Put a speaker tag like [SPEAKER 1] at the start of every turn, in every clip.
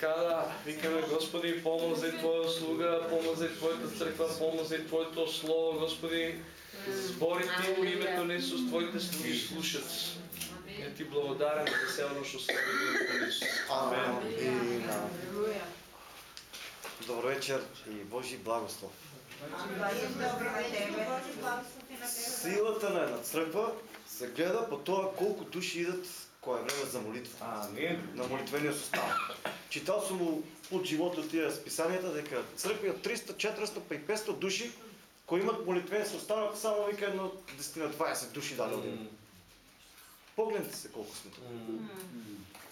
[SPEAKER 1] Така да викаме Господи, помози Твоја слуга, помози Твојата црква, помози Твоето слово, Господи. Збори Ти во името на Исус, Твоите слуги слушат. Ние Ти благодарен за се оно што се Исус.
[SPEAKER 2] Амин. Добро вечер и Божи благослов. Силата на една црква се гледа по тоа колку души идат кога е време за молитва.
[SPEAKER 1] Амин.
[SPEAKER 2] На молитвениот состав. Читал сум му под животот тие списанијата дека цркви од 300, 400 па и 500 души кои имат молитвен состав, само вика едно 10 на 20 души дали одиме. Погледнете се колку сме тук.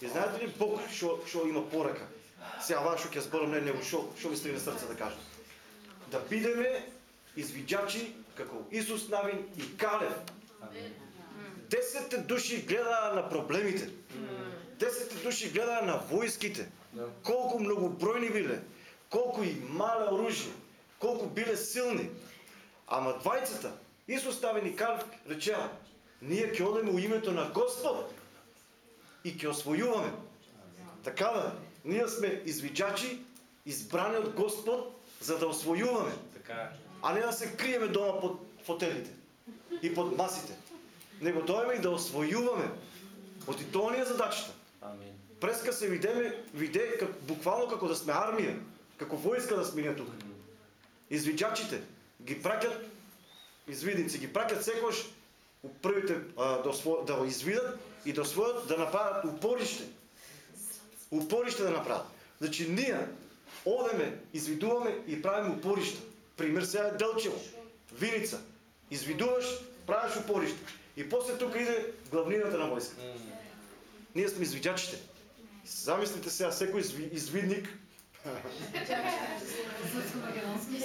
[SPEAKER 2] И знаете ли Бог што што има порака? Сега ваа што ќе зборам не него што што ви стои на срце да кажам. Да бидеме извиджачи како Исус Навин и Калев. Десетте души гледаа на проблемите. Десетте души гледаа на војските.
[SPEAKER 1] Да.
[SPEAKER 2] Колку многобројни биле, колку и мале оружје, колку биле силни. Ама двајцата, Исус Навин и Калев речеа, ние ќе одеме у името на Господ и ќе освојуваме. Така да, ние сме извиджачи, избрани од Господ за да освојуваме,
[SPEAKER 1] Така.
[SPEAKER 2] а не да се криеме дома под фотелите и под масите. Него дојме и да освојуваме. Оти тоа ни е задачата.
[SPEAKER 1] Амин.
[SPEAKER 2] Преска се видеме, виде как, буквално како да сме армија, како војска да сме ние тука. Извиджачите ги праќат извидници, ги праќат секош у првите а, да, осво, да го извидат и да освојат да направат упориште. Упориште да направат. Значи ние одеме, извидуваме и правиме упоришта. Пример сега е Делчево, Виница. Извидуваш, правиш упориште. И после тука иде главнината на войска. Ние сме извиджачите. Замислите сега, секој изви, извидник,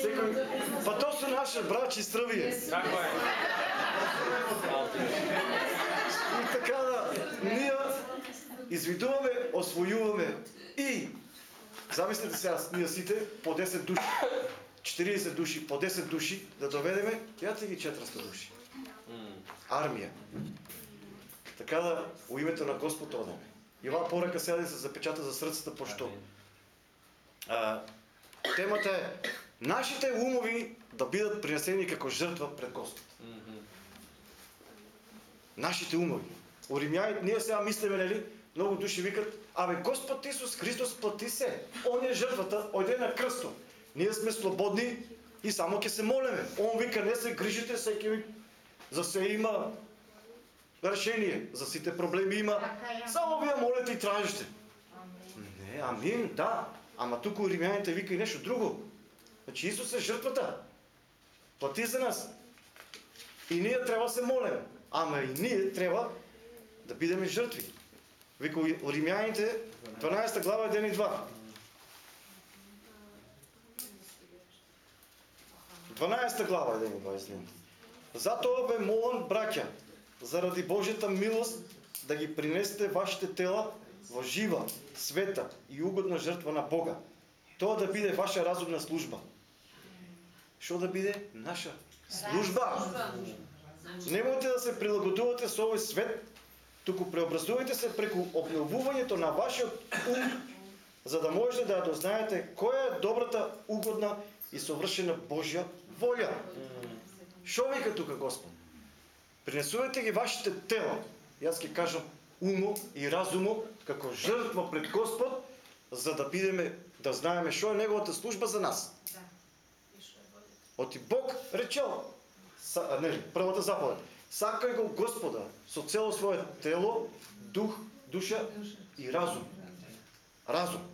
[SPEAKER 2] секој... Па то се наше брачи стрвие.
[SPEAKER 1] Како е?
[SPEAKER 2] И така да, ние извидуваме, освојуваме и замислете сега, ние сите по 10 души, 40 души, по 10 души да доведеме, јате ги 400 души. Армија. Така да, у името на Господ одеме. И оваа порака сега да се запечата за срцата, пошто а, темата е нашите умови да бидат принесени како жртва пред Господ. Нашите умови. У Римјаните ние сега мислиме, нели, многу души викат, абе Господ Исус Христос плати се. Он е жртвата, ојде на крстот. Ние сме слободни и само ќе се молеме. Он вика, не се грижите, секи ви за се има решение, за сите проблеми има. Само вие молете и тражите. Не, амин, да. Ама тук у римјаните вика и нешто друго. Значи Исус е жртвата. Плати за нас. И ние треба се молеме. Ама и ние треба да бидеме жртви. Вика Римјаните 12 глава 1 и 2. 12 глава 1 и 2 извинете. Затоа ве молам, браќа, заради Божјата милост, да ги принесете вашите тела во жива, света и угодна жртва на Бога. Тоа да биде ваша разумна служба. Што да биде? Наша служба. Немојте да се прилагодувате со овој свет, туку преобразувајте се преку обновувањето на вашиот ум, за да можете да ја дознаете која е добрата, угодна и совршена Божја волја. Што вика тука Господ? Принесувате ги вашите тела. Јас ќе кажам умо и разумо како жртва пред Господ, за да бидеме да знаеме што е неговата служба за нас. Оти Бог речел, са, нели, првата заповед. Сакај го Господа со цело свое тело, дух, душа и разум. Разум.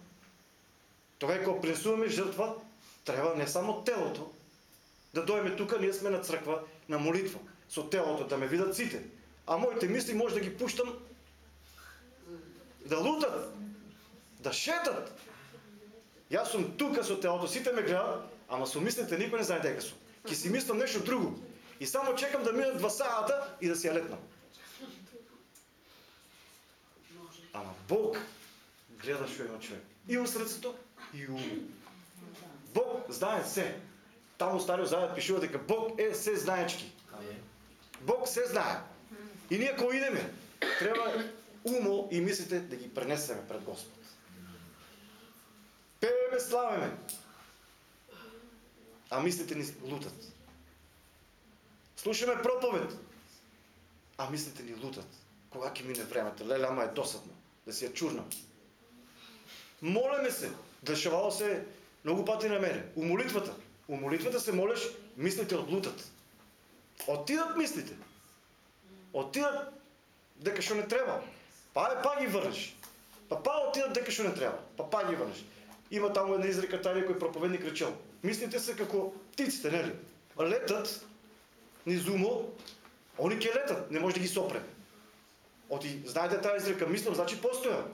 [SPEAKER 2] Тоа кога принесуваме жртва, треба не само телото, да дојме тука, ние сме на црква, на молитва, со телото да ме видат сите. А моите мисли може да ги пуштам да лутат, да шетат. Јас сум тука со телото, сите ме гледат, ама со мислите никој не знае дека сум. ки си мислам нешто друго. И само чекам да минат два сата и да си ја летнам. Ама Бог гледа што има човек. И у срцето, и у. Бог знае се. Таму Стариот Завет пишува дека Бог е се знаечки. Бог се знае. И ние кога идеме, треба умо и мислите да ги пренесеме пред Господ. тебе славиме. А мислите ни лутат. Слушаме проповед. А мислите ни лутат. Кога ќе мине времето? Леле, ама е досадно. Да си ја чурнам. Молеме се. Дешавало се многу пати на мене. У молитвата. У молитвата се молеш, мислите одлутат. Отидат мислите. Отидат дека што не треба. Па е па ги врнеш. Па па отидат дека што не треба. Па па ги врнеш. Има таму една изрека тај кој проповедник речел. Мислите се како птиците, нели? Летат низ умо, они ќе летат, не може да ги сопре. Оти, знаете таа изрека, мислам, значи постоја.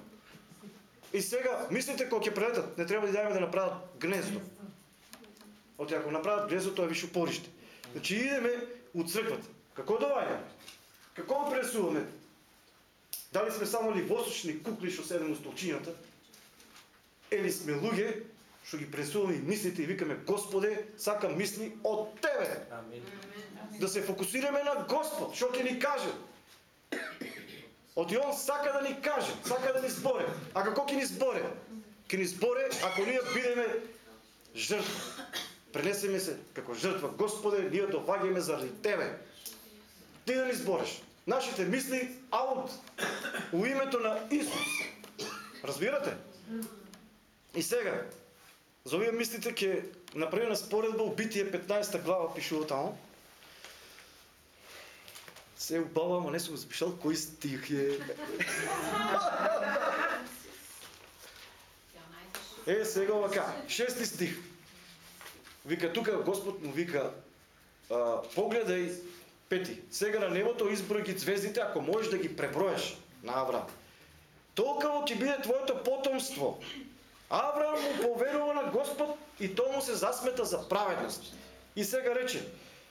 [SPEAKER 2] И сега, мислите кога ќе прелетат, не треба да ја да направат гнездо. Оти, ако направат гнездо, тоа е више упориште. Значи идеме у црквата. Како доаѓаме? Како пресуваме? Дали сме само ли восочни кукли што седеме у столчињата? Или сме луѓе што ги пресуваме мислите и викаме Господе, сакам мисли од Тебе.
[SPEAKER 1] Амин.
[SPEAKER 2] Да се фокусираме на Господ, што ќе ни каже. Оти он сака да ни каже, сака да ни зборе. А како ќе ни зборе? Ќе ни зборе ако ние бидеме жртва. Пренесеме се како жртва. Господе, ние доваѓаме заради Тебе. Ти да ни збореш. Нашите мисли аут у името на Исус. Разбирате? И сега, за овие мислите ќе направиме споредба у Битие 15 глава пишува таму. Се убава, ама не сум запишал кој стих е. Е, сега овака, шести стих. Вика тука Господ му вика а, погледај пети. Сега на небото изброј ги звездите ако можеш да ги преброеш на Авраам. Толкаво ќе биде твоето потомство. Авраам му поверува на Господ и тоа му се засмета за праведност. И сега рече,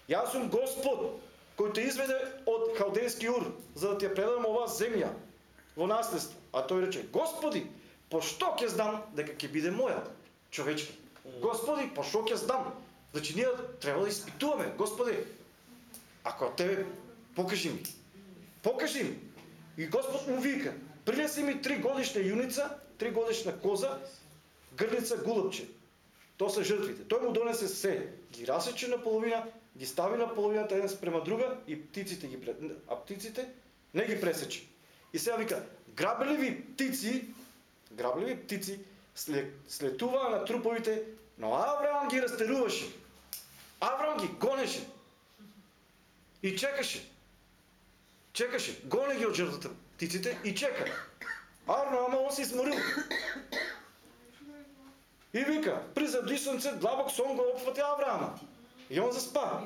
[SPEAKER 2] јас сум Господ, кој те изведе од халдејски ур, за да ти ја предам оваа земја во наследство. А тој рече, Господи, пошто ќе знам дека ќе биде моја човечка? Господи, па пошто ќе знам? Значи ние треба да испитуваме. Господи, ако тебе покажи ми. Покажи ми. И Господ му вика, принеси ми три годишна јуница, три годишна коза, грлица, гулъбче. То се жртвите. Тој му донесе се, ги расече на половина, ги стави на половината една спрема друга и птиците ги пред... а птиците не ги пресече. И сега вика, грабливи птици, грабливи птици след, слетува на труповите, но Авраам ги растеруваше, Авраам ги гонеше. И чекаше. Чекаше. Гоне ги от жертвата птиците и чека. Авраам, он се изморил. И вика, при задишнице длабок сон го опфати Авраама. И он заспа.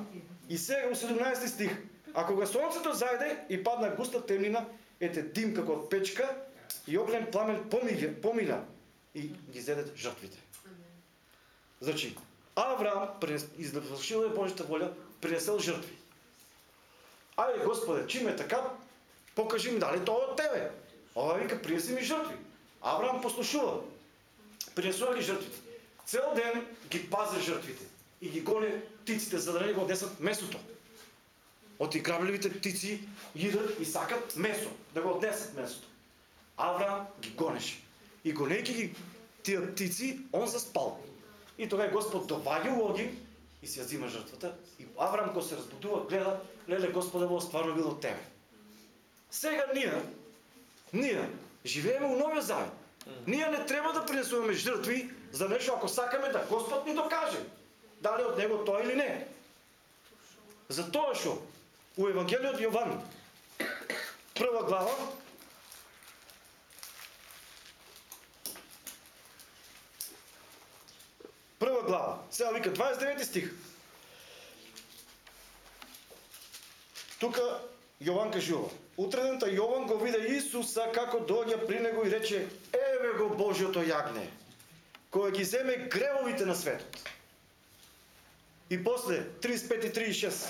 [SPEAKER 2] И сега у 17 стих. А кога сонцето зајде и падна густа темнина, ете дим како од печка и огнен пламен помиля, помиля и ги зедат жртвите. Значи, Авраам извршил е Божјата воља, принесел жртви. Ајде Господе, чим е така, покажи ми дали тоа од тебе. Ова вика принеси ми жртви. Авраам послушува. Принесува ги жртвите. Цел ден ги пази жртвите и ги гони птиците за да не го однесат месото. Оти грабливите птици идат и сакат месо, да го однесат месото. Авраам ги гонеше. И гонејќи ги тие птици, он заспал. И тогава Господ доваѓа у огин и се зема жртвата. И Авраам кога се разбудува, гледа, леле Господе, во стварно било тебе. Сега ние, ние живееме у новиот завет. Ние не треба да принесуваме жртви за нешто ако сакаме да Господ ни докаже дали од него тоа или не. За тоа што у Евангелиот Јован прва глава прва глава. Сега вика 29 стих. Тука Јован кажува. Утредента Јован го виде Исуса како доаѓа при него и рече: Еве го Божјото јагне, кој ги земе гревовите на светот. И после 35 и 36.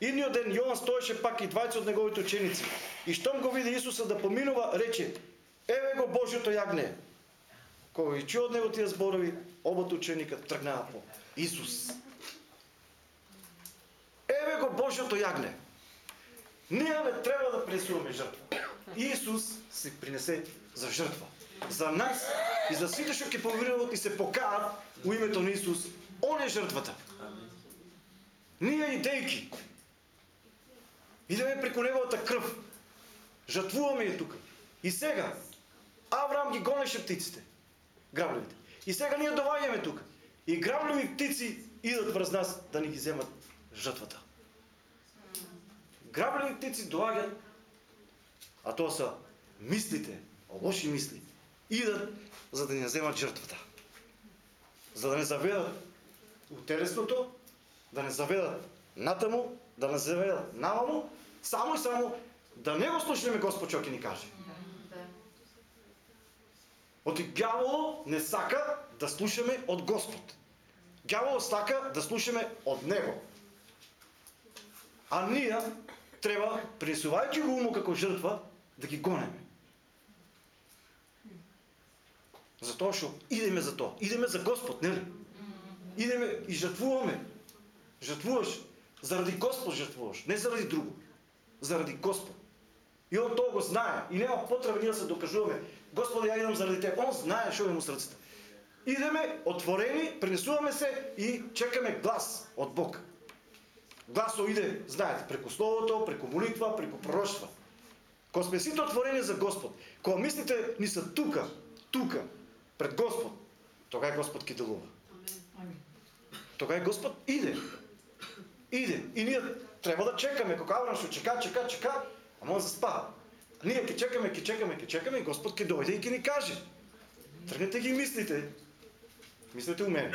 [SPEAKER 2] Идниот ден Јован стоеше пак и двајца од неговите ученици. И штом го види Исуса да поминува, рече: Еве го Божјото јагне. Кога ги чуе од него тие зборови, обот ученика тргнаа по Исус. Еве го Божјото јагне. Ние не треба да принесуваме жртва. Исус се принесе за жртва. За нас и за сите што ќе поверуваат и се покаат у името на Исус, Он е жртвата. Ние идејки. Идеме преку неговата крв. Жртвуваме ја тука. И сега, Авраам ги гонеше птиците. Грабливите. И сега ние доваѓаме тука. И граблеви птици идат врз нас да ни ги земат жртвата. Граблеви птици доаѓаат, а тоа са мислите, лоши мисли, идат за да ни земат жртвата. За да не заведат у телесното, да не заведат натаму, да не заведат наваму, само и само да не го слушаме Господ што ќе ни каже. Оти ѓаволо не сака да слушаме од Господ. Ѓаволо сака да слушаме од Него. А ние треба, принесувајќи го умо како жртва, да ги гонеме. Затоа што идеме за тоа. Идеме за Господ, нели? Идеме и жртвуваме. Жртвуваш заради Господ жртвуваш, не заради друго. Заради Господ. И он тоа го знае и нема потреба ние да се докажуваме. Господи, ја идам заради те. Он знае што е му срцето. Идеме отворени, пренесуваме се и чекаме глас од Бог. Гласо иде, знаете, преку словото, преку молитва, преку пророштва. Кога сме сите отворени за Господ, кога мислите ни се тука, тука, пред Господ, тогава Господ ки делува. Тогава Господ иде. Иде. И ние треба да чекаме. Кога Авраам што чека, чека, чека, ама он заспа. Да ние ќе чекаме, ќе чекаме, ќе чекаме и Господ ќе дојде и ќе ни каже. Тргнете ги мислите. Мислете у мене.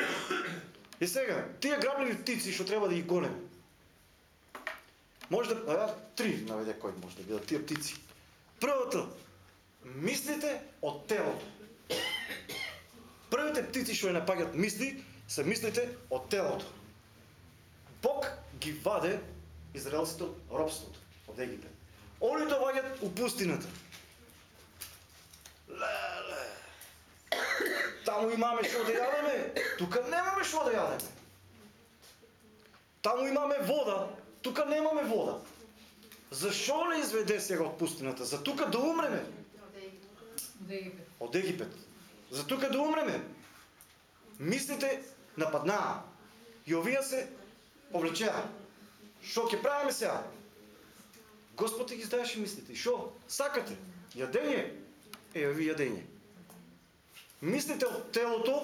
[SPEAKER 2] И сега, тие грабливи птици што треба да ги гонеме. Може да, а, три наведе кои може да бидат тие птици. Првото, мислите од телото. Првите птици што ја напаѓат мисли, се мислите од телото. Бог ги ваде израелците од робството, од Египет. Они доаѓаат у пустината. Леле. Таму имаме што да јадеме, тука немаме што да јадеме. Таму имаме вода, тука немаме вода. Зашо не изведе сега од пустината? За тука да умреме. Од Египет. За тука да умреме. Мислите нападнаа. И овие се повлечеа. Шо ќе правиме сега? Господ ти ги знаеше мислите. Шо? Сакате? Јадење? Е, ви јадење. Мислите од телото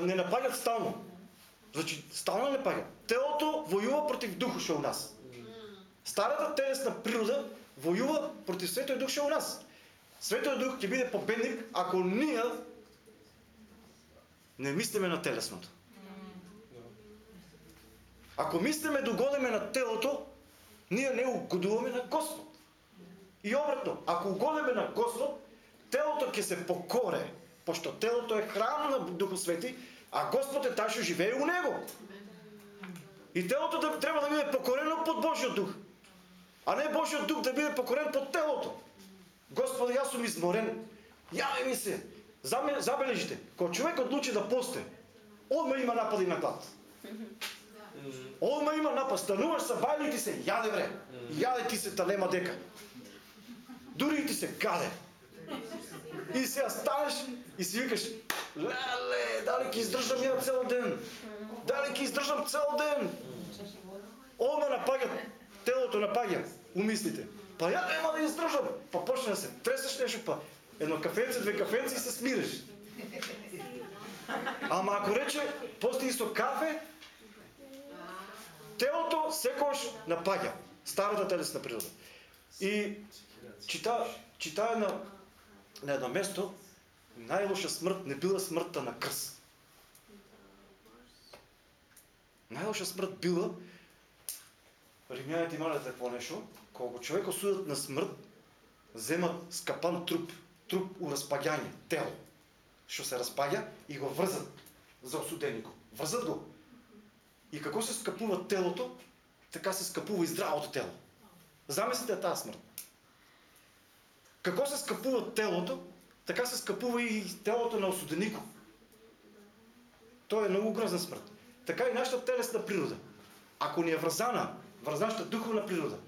[SPEAKER 2] не напаѓат стално. Значи, стално не напаѓат. Телото војува против духот што у нас. Старата телесна природа војува против светој дух што у нас. Светој дух ќе биде победник ако ние не мислиме на телесното. Ако мислиме да угодиме на телото, ние не угодуваме на Господ. И обратно, ако угодиме на Господ, телото ќе се покоре, пошто телото е храм на Духот Свети, а Господ е тај што живее у него. И телото да, треба да биде покорено под Божјиот дух. А не Божјиот дух да биде покорен под телото. Господи, јас сум изморен. Јави ми се. Забележите, кога човек одлучи да посте, одма има напади на глад. Одма има напад, стануваш са бајли ти се, јаде бре. Јаде ти се, та нема дека. Дури ти се гаде. И сега станеш и си викаш, леле, дали ќе издржам ја цел ден? Дали ќе издржам цел ден? Одма напаѓа, телото напаѓа, умислите. Па ја нема да издржам. Па почне да се тресеш нешто, па едно кафенце, две кафенци и се смириш. Ама ако рече, пости со кафе, телото секогаш напаѓа. Старата телесна природа. И чита, чита на, на едно место, најлоша смрт не била смртта на крст. Најлоша смрт била, римјаните имале по нешо, кога човек осудат на смрт, земат скапан труп, труп у распаѓање, тело, што се распаѓа и го врзат за осуденико. Врзат го. И како се скапува телото, така се скапува и здравото тело. Замислите таа смрт. Како се скапува телото, така се скапува и телото на осуденико. Тоа е многу грозна смрт. Така и нашата телесна природа. Ако ни е врзана, врз нашата духовна природа,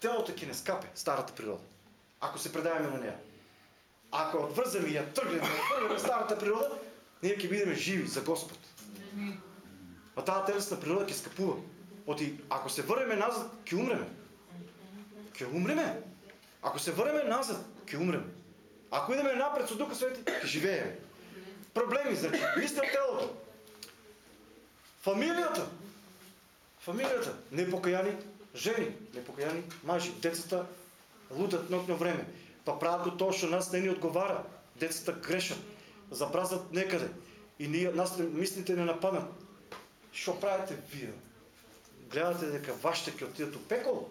[SPEAKER 2] телото ќе не скапе, старата природа. Ако се предаваме на неа. Ако одврземе и ја тргнеме, од старата природа, ние ќе бидеме живи за Господ. А таа телесна природа ќе скапува. Оти, ако се врнеме назад, ќе умреме. Ќе умреме. Ако се врнеме назад, ќе умреме. Ако идеме напред со Духа Свети, ќе живееме. Проблеми, значи, исто телото. Фамилијата. Фамилијата. Непокаяни жени, непокаяни мажи, децата лутат ноќно време. Па прават го тоа што нас не ни одговара. Децата грешат, запразнат некаде. И ние, нас мислите не нападнат. Што правите вие? Гледате дека вашите ќе отидат у пекол?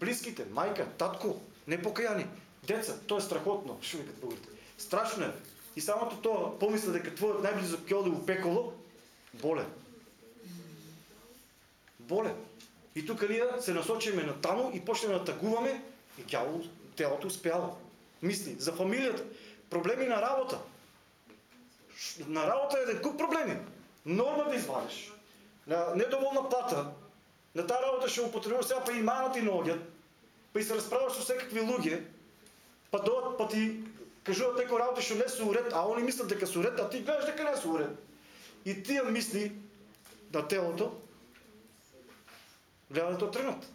[SPEAKER 2] Блиските, мајка, татко, непокаяни, деца, тоа е страхотно, што викат българите. Страшно е. И самото тоа помисла дека твојот најблизок ќе оди у пеколо, боле. Боле. И тука ние се насочиме на таму и почнеме да тагуваме и ѓавол телото успеало. Мисли за фамилијата, проблеми на работа. На работа е еден куп проблеми. Норма да извадиш. На недоволна плата. На таа работа ще употребуваш сега па и манати наоѓат. Па и се расправаш со секакви луѓе. Па доат па ти кажуваат некои работи што не се уред, а они мислат дека се уред, а ти гледаш дека не се уред. И тие мисли на телото гледат да тргнат.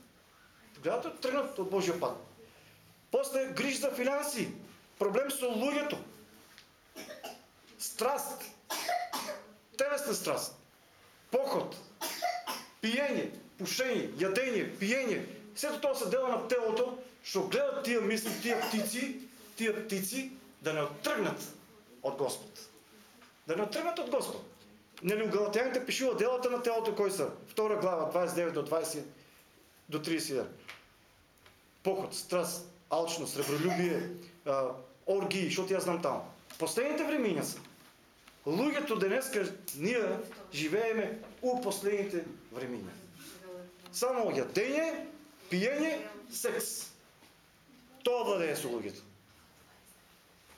[SPEAKER 2] Гледат да тргнат од Божия пат. После гриж за финанси, проблем со луѓето. Страст. Телесна страст. Поход. Пиење, пушење, јадење, пиење. Сето тоа се дела на телото, што гледат тие мисли, тие птици, тие птици да не оттргнат од Господ. Да не оттргнат од Господ. Нели у Галатјаните пишува делата на телото кои се? Втора глава 29 до 20 до 31. Поход, страст, алчност, сребролюбие, оргии, што ти ја знам таму. Последните времиња се. Луѓето денеска ние живееме у последните времиња. Само јадење, пиење, секс. Тоа владее со луѓето.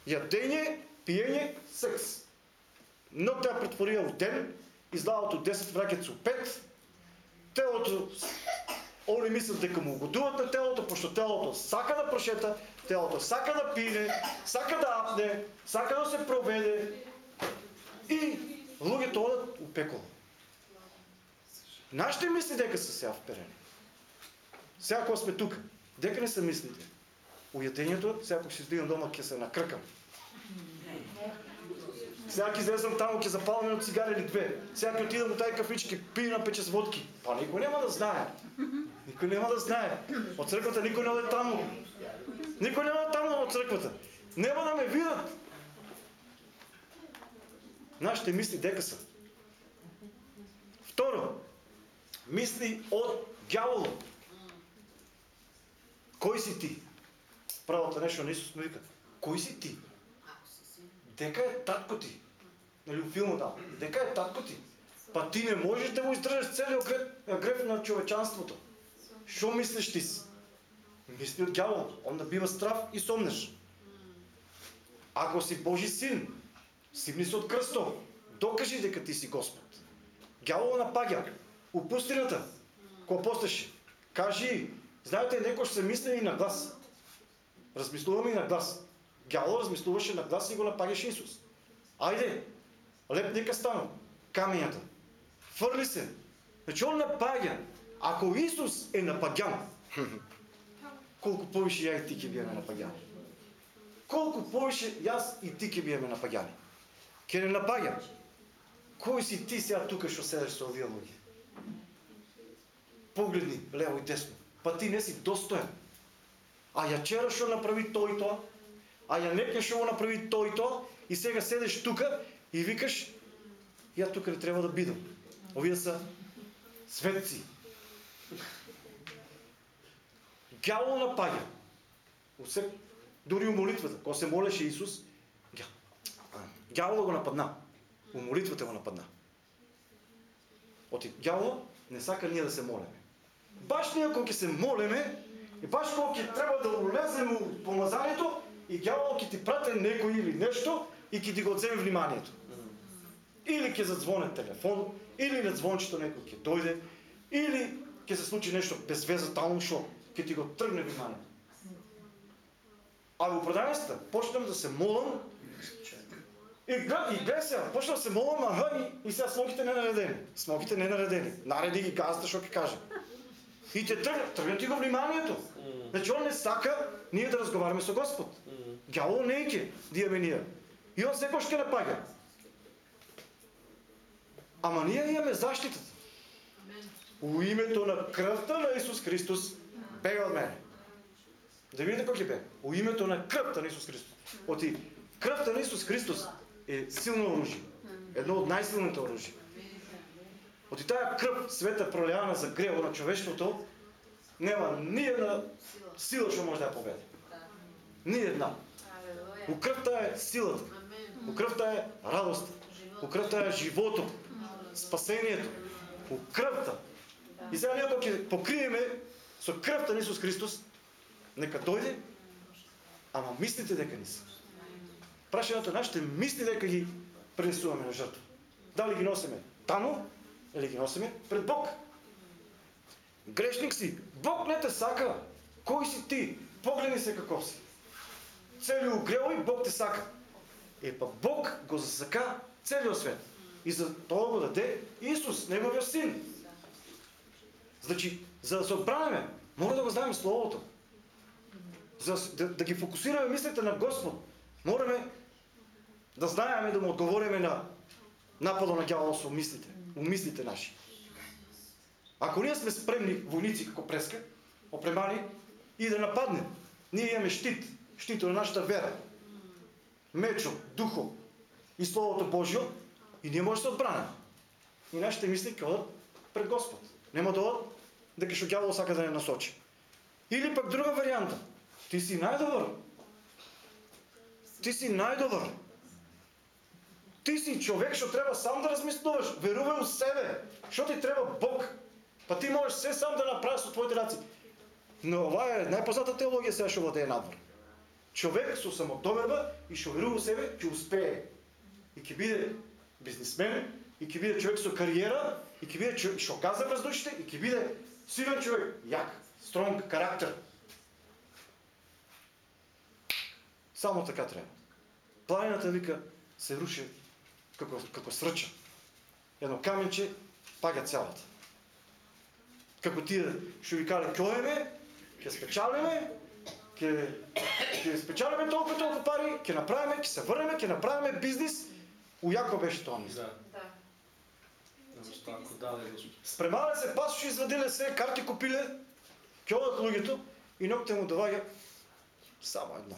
[SPEAKER 2] Јадење, пиење, секс. Но таа претворија во ден, излават 10 враќаат со 5, телото Они мислят дека му угодуват на телото, пошто телото сака да прошета, телото сака да пине, сака да апне, сака да се проведе и луѓето одат у пекол. Нашите мисли дека се сега вперени. Сега кога сме тука, дека не се мислите. Уједењето, сега кога ќе излизам дома, ќе се накркам. Сега ќе излезам таму, ќе запалам едно цигаре или две. Сега ќе отидам во тај кафич, ќе пијам на пече с водки. Па никој нема да знае. Никој нема да знае. Од црквата никој не оде таму. Никој нема таму од црквата. Нема да ме видат. Нашите мисли дека се. Второ, мисли од дјаволот. Кој си ти? Правото нешто на Исус му вика. Кој си ти? дека е татко ти. Нали, у филмот да. Дека е татко ти. Па ти не можеш да го издржаш целиот греф, греф на човечанството. Што мислиш ти си? Мисли од дјаволот, он да бива страв и сомнеш. Ако си Божи син, Сипни се од Крстот, докажи дека ти си Господ. Ѓавол напаѓа, у пустината, кога постеше, кажи, знаете, некој се мисли и на глас. Размислуваме и на глас. Гјавол размислуваше на глас и го напаѓаше Исус. Ајде, леп нека стану. Камењата. Фрли се. Значи он напаѓа. Ако Исус е напаѓан, колку повише ја и ти ќе биеме напаѓани. Колку повише јас и ти ќе биеме напаѓани. Ке не напаѓа. Кој си ти сега тука што седеш со овие луѓе? Погледни лево и десно. Па ти не си достоен. А ја чера што направи тој тоа, а ја некој што го направи тој и и сега седеш тука и викаш, ја тука не треба да бидам. Овие са светци. Ѓавол напаѓа. Усе, дури у молитвата, кога се молеше Исус, ѓавол го нападна. У молитвата го нападна. Оти ѓавол не сака ние да се молеме. Баш ние кога ќе се молеме, и баш кога ќе треба да улеземе у помазанието, и ѓавол ќе ти прате некој или нешто и ќе ти го одземе вниманието. Или ќе задзвоне телефон, или на звончето некој ќе дојде, или ќе се случи нешто без веза таму што ќе ти го тргне вниманието. А во продавницата почнам да се молам и и почнам да се молам, аха, и, и сега смоките не наредени. Смоките не наредени. Нареди ги газата, што ќе каже. И те тргна, тргна ти го вниманието. Значи он не сака ние да разговараме со Господ. Гјавол не ќе да имаме ние. И он секој ќе напаѓа. Ама ние имаме заштитата. У името на крвта на Исус Христос бега од мене. Да видите кој ќе бе. У името на крвта на Исус Христос. Оти крвта на Исус Христос е силно оружје. Едно од најсилните оружје. Оти таа крв света пролявана за гревот на човештвото нема ни една сила што може да ја победи. Ни една. У крвта е силата. У крвта е радоста. У крвта е животот, спасението. У крвта. И сега ние кога ќе покриеме со крвта на Исус Христос, нека дојде, ама мислите дека не се. Прашањето е нашите мисли дека ги пренесуваме на жртва. Дали ги носиме таму или ги носиме пред Бог. Грешник си. Бог не те сака. Кој си ти? Погледни се како си. Цели угревој Бог те сака. Е па Бог го засака целиот свет. И за тоа го даде Исус, неговиот син. Значи, за да се отбранеме, мора да го знаеме Словото. За да, да ги фокусираме мислите на Господ, мораме да знаеме да му одговориме на нападот на ѓаволот со мислите, умислите наши. Ако ние сме спремни војници како преска, опремани и да нападне, ние имаме штит, штит на нашата вера. Мечо, духо и Словото Божјо и ние може да се одбранеме. И нашите мисли ќе одат пред Господ. Нема да одат дека што ѓавол сака да не насочи. Или пак друга варијанта. Ти си најдобар. Ти си најдобар. Ти си човек што треба сам да размислуваш. Верувај у себе. Што ти треба Бог? Па ти можеш се сам да направиш со твоите раци. Но ова е најпозната теологија сега што владее надвор. Човек со самодоверба и што верува у себе ќе успее. И ќе биде бизнисмен, и ќе биде човек со кариера, и ќе биде човек што газа воздушите, и ќе биде силен човек, јак, стронг карактер. Само така треба. Планината вика се руши како како срча. Едно каменче паѓа цялата. Како тие што ви кале коеме, ќе спечалиме, ќе ќе спечалиме толку толку пари, ќе направиме, ќе се врнеме, ќе направиме бизнис. Ујако беше тоа мисла.
[SPEAKER 3] Да.
[SPEAKER 1] Даде Господ.
[SPEAKER 2] Спремале се пасоши, извадиле се, карти купиле, ќе одат луѓето и нокте му доваѓа само едно.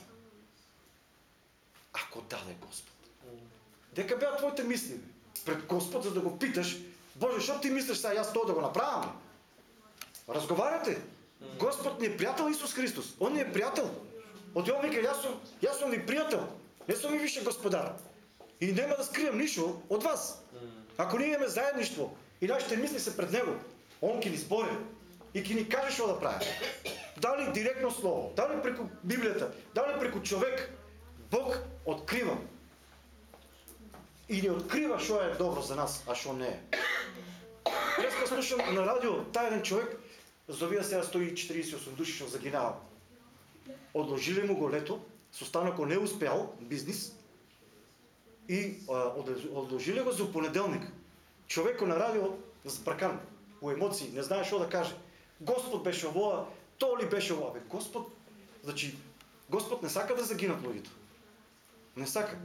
[SPEAKER 2] Ако даде Господ. Дека беа твоите мисли пред Господ за да го питаш, Боже, што ти мислиш сега јас тоа да го направам? Разговарате. Господ ни е пријател Исус Христос. Он ни е пријател. Од ја вика јас сум, јас сум ви пријател. Не сум ви више господар. И нема да скријам ништо од вас. Ако ние имаме заедништво и нашите мисли се пред него, он ќе ни збори и ќе ни каже што да прави. Дали директно слово, дали преку Библијата, дали преку човек, Бог открива. И ни открива што е добро за нас, а што не е. Преска слушам на радио, тај еден човек, зовија да се 148 души што загинаа. Одложиле му го лето, состанокот не успеал, бизнис, и а, одложиле го за понеделник. Човекот на радио збркан, у емоции, не знае што да каже. Господ беше овоа, то ли беше овоа? Бе, Господ, значи, Господ не сака да загинат луѓето. Не сака.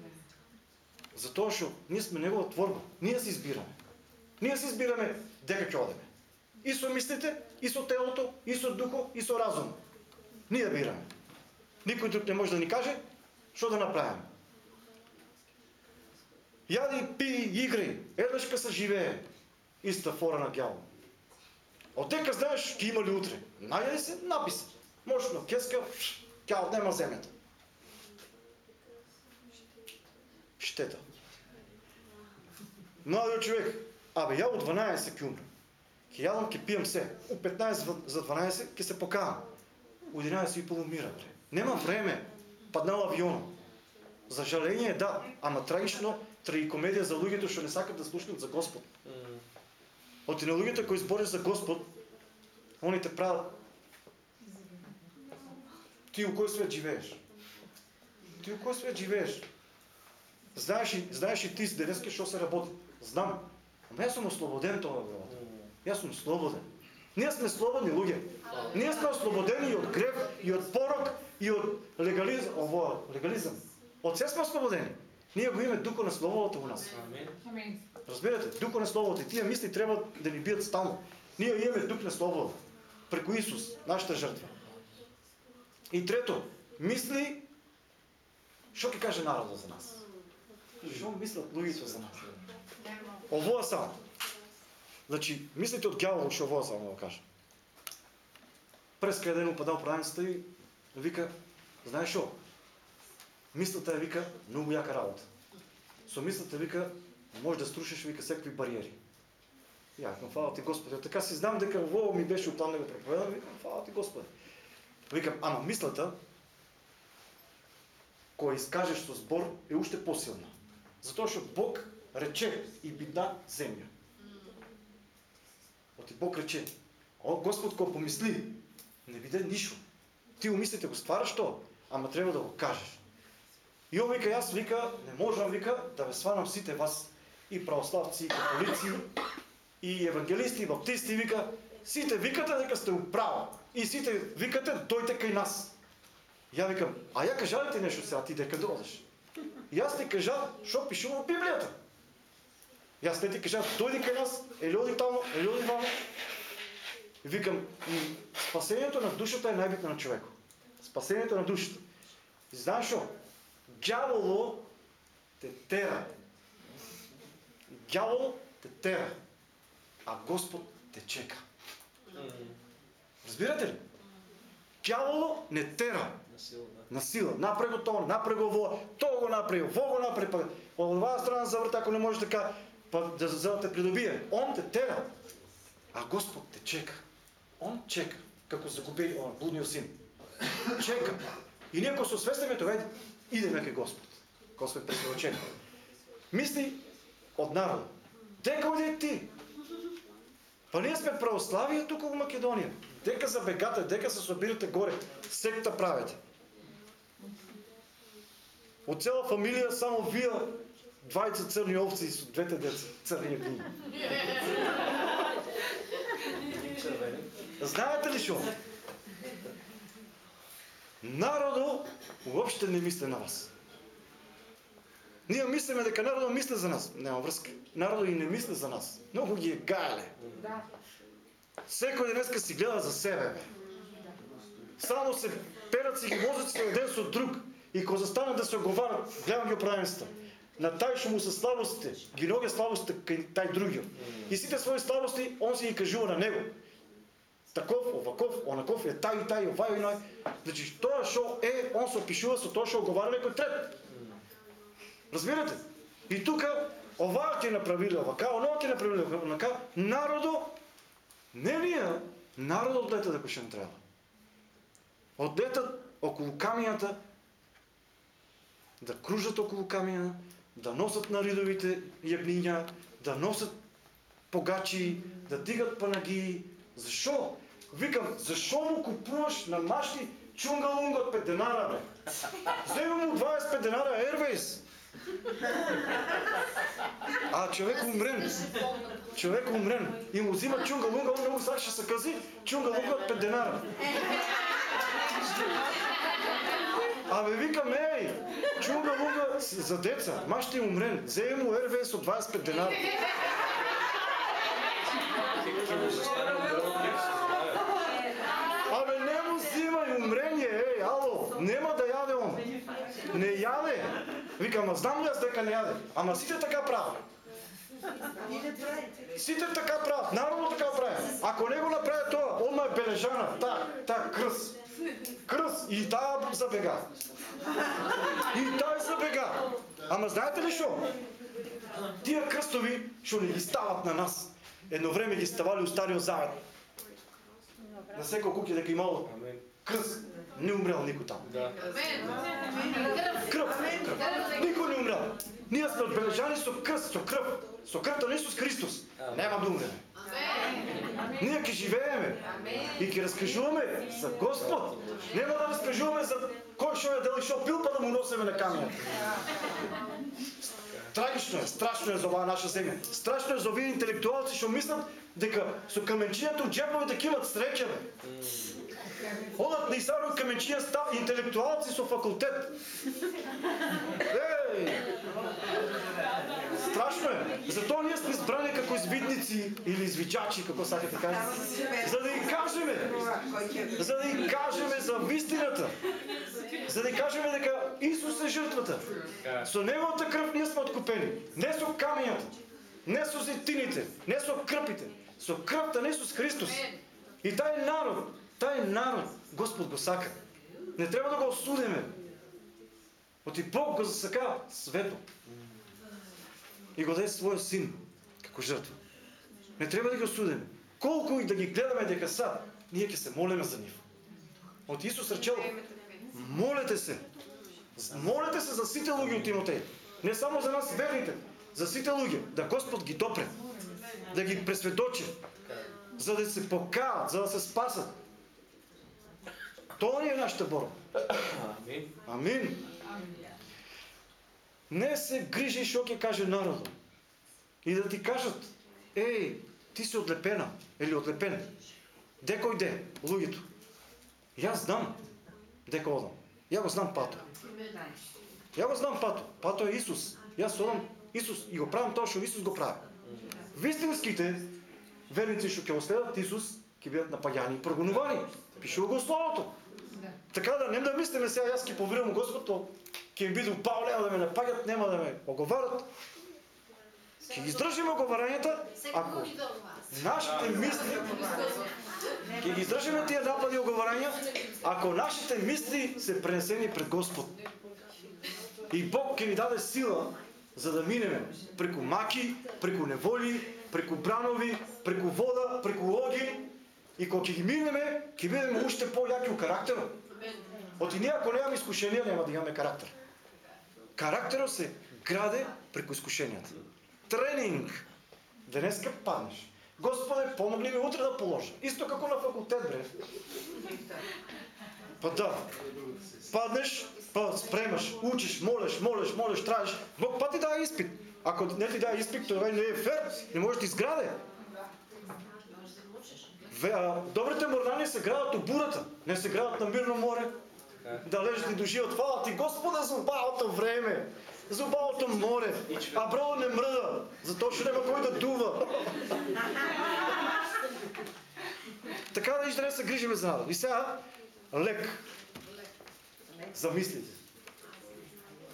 [SPEAKER 2] Затоа што ние сме негова творба. Ние се избираме. Ние се избираме дека ќе одеме. И со мислите, и со телото, и со духо, и со разум. Ние бираме. Никој друг не може да ни каже што да направиме. Јади, пи, игри, еднаш ка се живее. Иста фора на ѓавол. Од дека знаеш ќе има ли утре. Најади се, написи. Мощно, кеска, ќе однема земјата. Штета. Младиот човек, абе ја у 12 ќе умрам. Ќе јадам, ќе пијам се. У 15 за 12 ќе се покавам. У 11 и полу умира, бре. Нема време. Паднал авионом. За жалење да, ама трагично трагикомедија за луѓето што не сакат да слушнат за Господ. Оти на луѓето кои зборат за Господ, они те прават Ти у кој свет живееш? ти у кој свет живееш? Знаеш и, знаеш и ти денеска што се работи? Знам. Ама јас сум ослободен тоа работа. Јас сум слободен. Ние сме слободни луѓе. Ние сме ослободени и од грев, и од порок, и од легализм, ово, легализам. Од се сме ослободени. Ние го имаме духот на слободата во нас.
[SPEAKER 1] Амин.
[SPEAKER 2] Разбирате? Духот на слободата. И тие мисли треба да ни бият стално. Ние имаме дух на слобода. Преку Исус, нашата жртва. И трето, мисли што ќе каже народот за нас? Што мислат луѓето за нас? Овоа само. Значи, мислите од ѓаволот што овоа само го да кажа. През кај ден упадал правенцата и вика, знаеш што? Мислата е вика многу јака работа. Со мислата вика може да струшиш вика секакви бариери. Ја, викам, фала ти Господи, така си знам дека во ми беше оттам да го проповедам, викам, фала ти Господи. Викам, ама мислата која искажеш со збор е уште посилна. Затоа што Бог рече и бидна земја. Оти Бог рече, о Господ кој помисли, не биде ништо. Ти умислите го ствараш тоа, ама треба да го кажеш. И он вика, јас вика, не можам вика да ве сванам сите вас и православци, и католици, и евангелисти, и баптисти, вика, сите викате дека сте управо. И сите викате дојте кај нас. Ја викам, а ја кажа ли ти нешто сега ти дека дојдеш. Јас ти кажа што пишува во Библијата. Јас не ти кажа дојди кај нас, или оди таму, или оди ваму. Викам, спасението на душата е најбитно на човекот. Спасението на душата. И знаеш што? Ѓаволо те тера. Ѓавол те тера. А Господ те чека. Разбирате ли? Ѓаволо не тера
[SPEAKER 1] На сила, да.
[SPEAKER 2] на сила. Направи го тоа, направи го во, тоа го направи, во го направи, па од оваа страна да заврта ако не можеш така, па да за да те придобие. Он те тера. А Господ те чека. Он чека, како загубели он блудниот син. Чека. И ние кога се освестиме тоа, идеме кај Господ. Господ пресвечен. Мисли од народ. Дека оди ти? Па ние сме православие тука во Македонија. Дека забегате, дека се собирате горе, секта правите. Од цела фамилија само вие двајца црни овци со двете деца, црни.
[SPEAKER 1] Црвени.
[SPEAKER 2] Знаете ли што? Народо уопште не мисли на вас. Ние мислиме дека народот мисли за нас. Нема врска. Народот и не мисли за нас. Многу ги е гаеле. Секој денеска си гледа за себе. Бе. Само се перат си ги возат се еден со друг. И кога застанат да се оговарат, гледам ги правенства. На тај што му се слабостите, ги ноге слабостите кај тај другиот. И сите своји слабости, он си ги кажува на него. Таков, оваков, онаков е тај и тај, овај и нај. Значи, тоа што е, он се опишува со тоа што оговара некој трет. Разбирате? И тука, оваа ќе направиле овака, онова ќе направиле онака, народо, не ние, народот лета дека што не треба. Одлетат околу камијата, да кружат околу камена, да носат на ридовите јагниња, да носат погачи, да дигат панагии. Зашо? Викам, зашо му купуваш на машни чунгалунга од 5 денара, бе? Земи му 25 денара Airways. А човек умрен. Човек умрен. И му взима чунгалунга, он много сакаше се кази, чунгалунга од 5 денара. Абе викам, еј, чунгалунга за деца, маш ти умрен, земи му РВС од 25 денара. Абе не му взимај, умрен е, еј, ало, нема да јаде он. Не јаде. Викам, а знам ли јас дека не јаде? Ама сите така прават. Сите така прават, народот така прават. Ако не го направи тоа, одма е бележана, та, та крс. Крс и таа забега. И таа забега. Ама знаете ли што? Тие крстови што не ги стават на нас, едно време ги ставали у Стариот Завет. На секој куќе дека имало крст, не умрел никој таму.
[SPEAKER 1] Да.
[SPEAKER 2] Крв, крв. Никој не умрел. Ние сме одбележани со крст, со крв, со крвта на Исус Христос. Нема да умреме. Ние ќе живееме и ќе раскажуваме за Господ. Нема да раскажуваме за кој што е дали што пил па да му носиме на камијата. Трагично е, страшно е за оваа наша земја. Страшно е за овие интелектуалци што мислат дека со каменчињата у џеповите ќе имат среќа бе. Одат на Исарот каменчиња став интелектуалци со факултет. Еј! Страшно е. Затоа ние сме избрани како извидници или извичачи, како сакате кажете. За да ги кажеме. За да ги кажеме за вистината. За да кажеме дека Исус е жртвата. Со неговата крв ние сме откупени. Не со камењата, не со зетините, не со крпите, со крвта на Исус Христос. И тај народ, тај народ Господ го сака. Не треба да го осудиме. Оти Бог го засака свето. И го даде својот син како жртва. Не треба да ги осудиме. Колку и да ги гледаме дека са, ние ќе се молиме за нив. От Исус речел, молете се. Молете се за сите луѓе од Тимотеј. Не само за нас верните, за сите луѓе, да Господ ги допре, да ги пресведочи, за да се покаат, за да се спасат. Тоа ни е нашата борба.
[SPEAKER 1] Амин.
[SPEAKER 2] Амин. Не се грижи што ќе каже народот. И да ти кажат, еј, ти си одлепена или одлепен. Декој де, луѓето. Јас знам дека одам. Ја го знам пато. Ја го знам пато. Пато е Исус. Јас одам Исус и го правам тоа што Исус го прави. Вистинските верници што ќе го следат Исус ќе бидат напаѓани и прогонувани. Пишува го словото. Така да не да мислиме сега јас ќе поверувам Господ, ќе ми биде упал, нема да ме напаѓат, нема да ме оговарат. Ќе ги издржиме оговарањата, ако нашите мисли ќе ги издржиме тие напади и оговарања, ако нашите мисли се пренесени пред Господ. И Бог ќе ни даде сила за да минеме преку маки, преку неволи, преку бранови, преку вода, преку оги. И кога ќе ги минеме, ќе бидеме уште појаки у карактерот. Оти ние ако немаме искушенија, нема да имаме карактер. Карактерот се граде преку искушенијата. Тренинг. Денеска паднеш. Господе, помогни ми утре да положа. Исто како на факултет, бре. Па да. Паднеш, па спремаш, учиш, молеш, молеш, молеш, траеш. Бог па ти даде испит. Ако не ти даде испит, тоа не е фер, не можеш да изграде. Ве, а, добрите морнани се градат у бурата, не се градат на мирно море. Далеч ти и од фала ти Господа за убавото време, за убавото море. А бро не мрда, затоа што нема кој да дува. така да иште не да се грижиме за народ. И сега, лек. Замислите.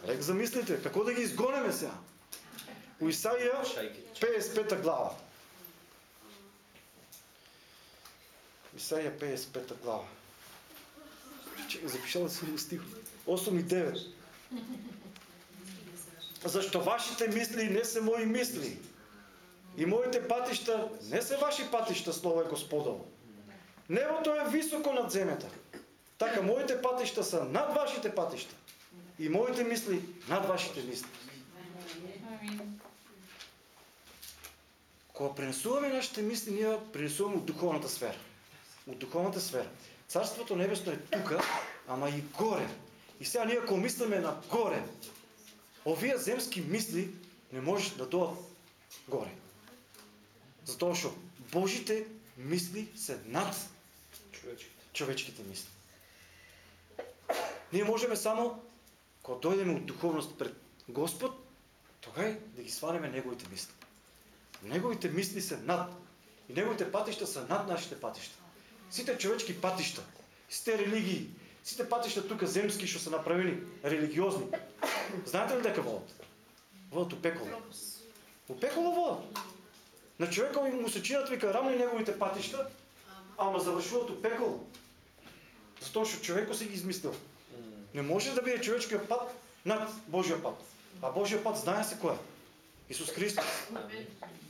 [SPEAKER 2] Лек замислите, како да ги изгонеме сега. У Исаија 55 глава. Исаија 55 глава. Чекай, запишала съм стих. 8 и 9. Зашто вашите мисли не се мои мисли. И моите патишта не се ваши патишта, слово е Господово. Небото е високо над земјата, Така моите патишта са над вашите патишта. И моите мисли над вашите мисли. Кога пренесуваме нашите мисли, ние пренесуваме от духовната сфера. От духовната сфера. Царството небесно е тука, ама и горе. И сега ние ако мислиме на горе, овие земски мисли не можеш да дойдат горе. Затоа што Божите мисли се над
[SPEAKER 1] Човечките.
[SPEAKER 2] човечките мисли. Ние можеме само, кога дојдеме од духовност пред Господ, тогај да ги свалиме Неговите мисли. Неговите мисли се над. И Неговите патишта се над нашите патишта. Сите човечки патишта, сите религии, сите патишта тука земски што се направени религиозни. Знаете ли дека водат? Водат у пеколо. У пеколо водат. На човека му се чинат вика рамни неговите патишта, ама завршуваат у пеколо. Затоа што човекот си ги измислил. Не може да биде човечкиот пат над Божиот пат. А Божиот пат знае се кој е. Исус Христос.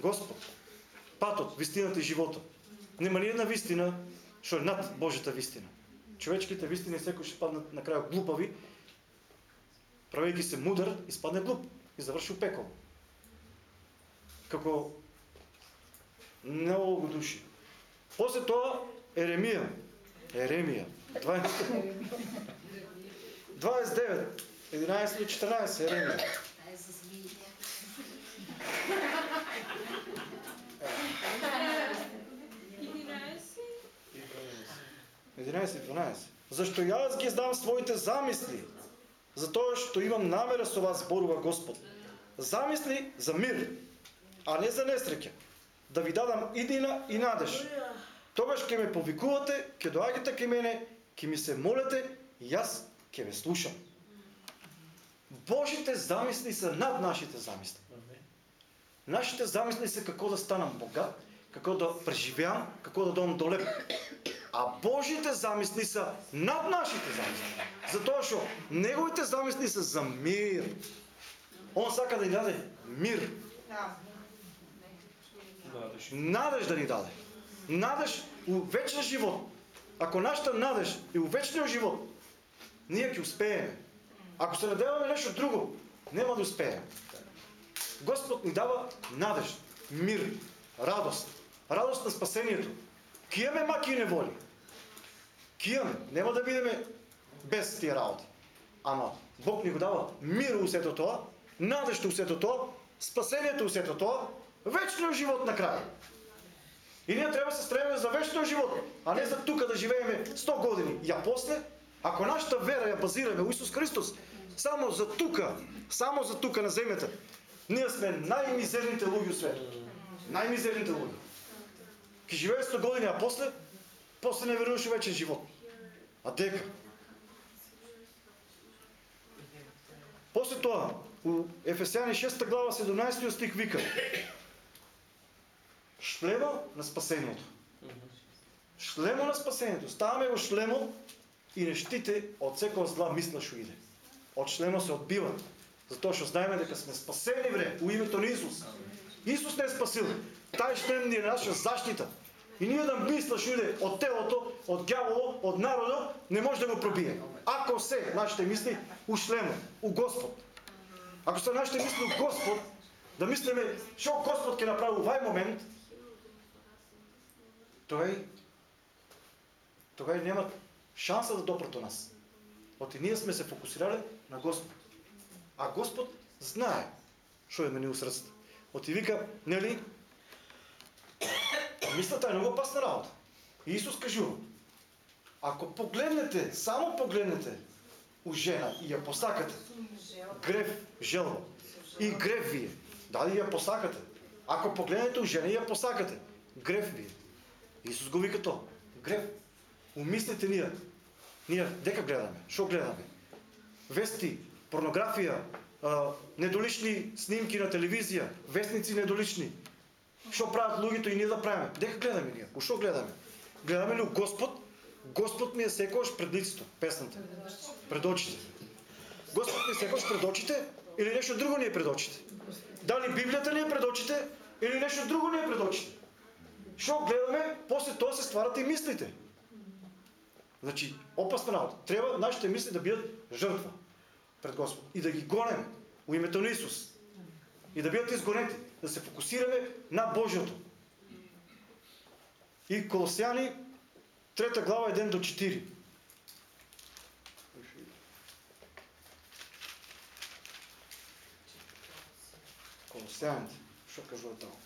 [SPEAKER 2] Господ. Патот, вистината и животот. Нема ни една вистина што е над Божјата вистина. Човечките вистини секој ќе паднат на крај глупави, правејќи се мудар, испадне глуп и заврши у пекол. Како Многу души. После тоа Еремија. Еремија. 20... 29, 11 до 14, Еремија. 11-12. Зашто јас ги знам своите замисли, затоа што имам намера со вас, зборува Господ. Замисли за мир, а не за несреќа. Да ви дадам иднина и надеж. Тогаш ќе ме повикувате, ќе доаѓате кај мене, ќе ми се молете и јас ќе ве слушам. Божите замисли се над нашите замисли. Нашите замисли се како да станам богат, како да преживеам, како да дом долеп. А Божите замисли се над нашите замисли. Затоа што неговите замисли се за мир. Он сака да ни даде мир. Надеж да ни даде. Надеж у вечен живот. Ако нашата надеж е у вечниот живот, ние ќе успееме. Ако се надеваме нешто друго, нема да успееме. Господ ни дава надеж, мир, радост. Радост на спасението. Кијаме маки и неволи. Кијаме. Нема да бидеме без тие работи. Ама Бог ни го дава мир у сето тоа, надеж у сето тоа, спасението у сето тоа, вечниот живот на крај. И ние треба да се стремиме за вечниот живот, а не за тука да живееме 100 години. Ја после, ако нашата вера ја базираме у Исус Христос, само за тука, само за тука на земјата, ние сме најмизерните луѓе у светот. Најмизерните луѓе. Ќе живее 100 години, а после, после не веруваш вечен живот. А дека? После тоа, у Ефесијани 6 глава 17 стих вика Шлемо на спасението. Шлемо на спасението. Ставаме во шлемо и не штите од секоја зла мисла што иде. Од шлемо се одбива. Затоа што знаеме дека сме спасени вре у името на Исус. Исус не е спасил. Тај шлем ни е наша заштита. И ние да мисла иде од телото, од ѓаволо, од народот, не може да го пробие. Ако се нашите мисли ушлемо, у Господ. Ако се нашите мисли у Господ, да мислиме што Господ ќе направи овај момент, тој тогај нема шанса да допрато нас. Оти ние сме се фокусирале на Господ. А Господ знае што е мене у срцето. Оти вика, нели, мислата е многу опасна работа. Исус кажува, ако погледнете, само погледнете у жена и ја посакате, грев, желба, и грев вие, дали ја посакате, ако погледнете у жена и ја посакате, грев вие. Исус го вика тоа, грев. Умислите ние, ние дека гледаме, што гледаме? Вести, порнографија, недолични снимки на телевизија, вестници недолични. Што прават луѓето и ние да правиме? Дека гледаме ние? У што гледаме? Гледаме ли Господ? Господ ми е секогаш пред лицето, песната. Пред очите. Господ ми е секогаш пред очите или нешто друго ни е пред очите? Дали Библијата ни е пред очите или нешто друго ни е пред очите? Што гледаме, после тоа се стварат и мислите. Значи, опасна работа. Треба нашите мисли да бидат жртва пред Господ и да ги гонеме у името на Исус. И да бидат изгонети, да се фокусираме на Божјото. И Колосјани, трета глава 1 до 4. Колосяните, што кажува таму?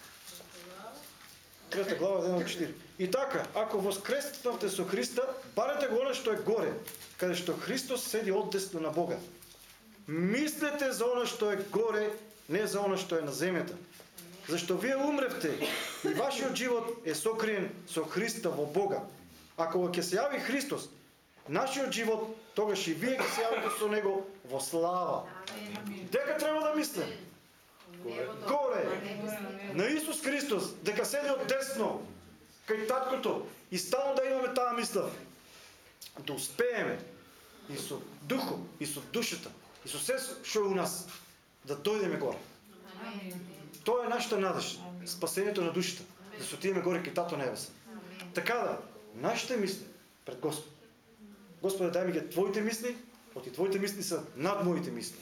[SPEAKER 2] Трета глава 1 до 4. И така, ако воскреснавте со Христа, барете го оно што е горе, каде што Христос седи одесно на Бога. Мислете за оно што е горе, не за оно што е на земјата. Зашто вие умревте и вашиот живот е сокриен со Христа во Бога. Ако ќе се јави Христос, нашиот живот, тогаш и вие ќе се јавите со Него во слава. Дека треба да мислиме? Горе, на Исус Христос, дека седи од десно, кај таткото, и стално да имаме таа мисла. Да успееме и со духом, и со душата, и со се што е у нас, да дојдеме горе. Тоа е нашата надеж, спасението на душата, да се отидеме горе кај Тато Небесен. Така да, нашите мисли пред Господ. Господе, дай ми ги Твоите мисли, оти Твоите мисли са над моите мисли.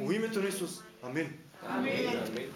[SPEAKER 2] У името на Исус. Амин.
[SPEAKER 1] Амин.